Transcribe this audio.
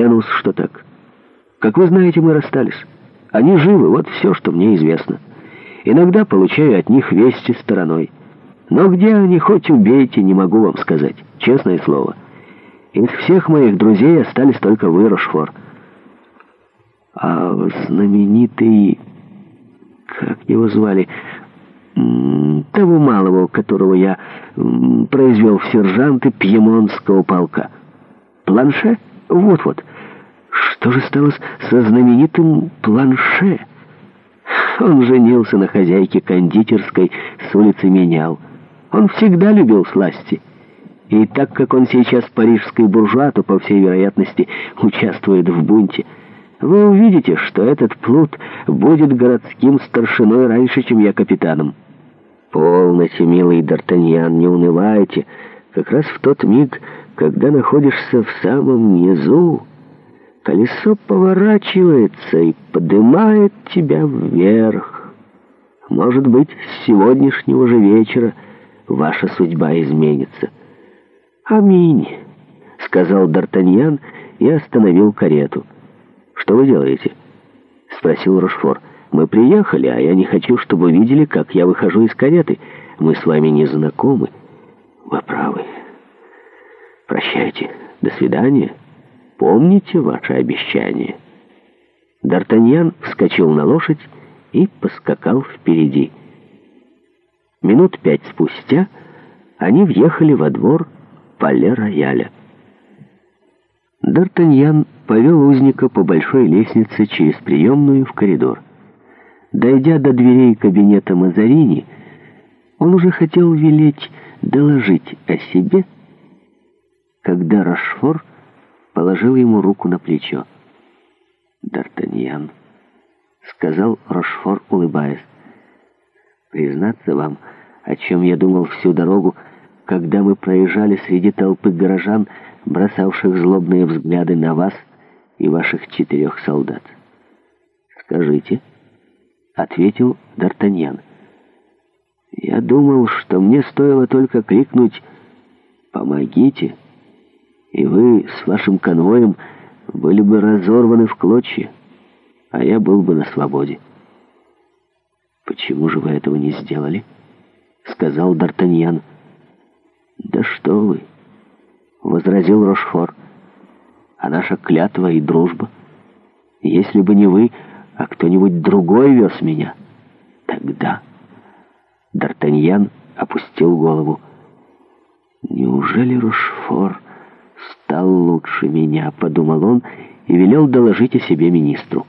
Клянусь, что так. Как вы знаете, мы расстались. Они живы, вот все, что мне известно. Иногда получаю от них вести стороной. Но где они, хоть убейте, не могу вам сказать. Честное слово. Из всех моих друзей остались только вы, Рошфор. А знаменитый... Как его звали? Того малого, которого я произвел в сержанты Пьемонтского полка. Планше? Вот-вот. Что же стало со знаменитым планше? Он женился на хозяйке кондитерской с улицы Менял. Он всегда любил сласти. И так как он сейчас парижский буржуа, то, по всей вероятности, участвует в бунте. Вы увидите, что этот плут будет городским старшиной раньше, чем я капитаном. Полноте, милый Д'Артаньян, не унывайте. Как раз в тот миг, когда находишься в самом низу... Колесо поворачивается и поднимает тебя вверх. Может быть, с сегодняшнего же вечера ваша судьба изменится. «Аминь», — сказал Д'Артаньян и остановил карету. «Что вы делаете?» — спросил Рошфор. «Мы приехали, а я не хочу, чтобы видели, как я выхожу из кареты. Мы с вами не знакомы». «Вы правы. Прощайте. До свидания» помните ваше обещание». Д'Артаньян вскочил на лошадь и поскакал впереди. Минут пять спустя они въехали во двор Пале-Рояля. Д'Артаньян повел узника по большой лестнице через приемную в коридор. Дойдя до дверей кабинета Мазарини, он уже хотел велеть доложить о себе, когда Рашфор положил ему руку на плечо. «Д'Артаньян», — сказал Рошфор, улыбаясь, — «признаться вам, о чем я думал всю дорогу, когда мы проезжали среди толпы горожан, бросавших злобные взгляды на вас и ваших четырех солдат». «Скажите», — ответил Д'Артаньян, — «я думал, что мне стоило только крикнуть «Помогите!» и вы с вашим конвоем были бы разорваны в клочья, а я был бы на свободе. «Почему же вы этого не сделали?» — сказал Д'Артаньян. «Да что вы!» — возразил Рошфор. «А наша клятва и дружба? Если бы не вы, а кто-нибудь другой вез меня, тогда...» Д'Артаньян опустил голову. «Неужели Рошфор...» стал лучше меня», — подумал он и велел доложить о себе министру.